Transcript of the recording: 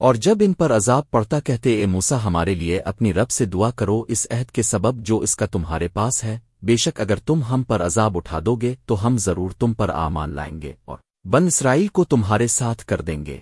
اور جب ان پر عذاب پڑتا کہتے، اے موسا ہمارے لیے اپنی رب سے دعا کرو، اس عہد کے سبب جو اس کا تمہارے پاس ہے۔ بے شک اگر تم ہم پر عذاب اٹھا دو گے، تو ہم ضرور تم پر آمان لائیں گے اور بن اسرائیل کو تمہارے ساتھ کر دیں گے۔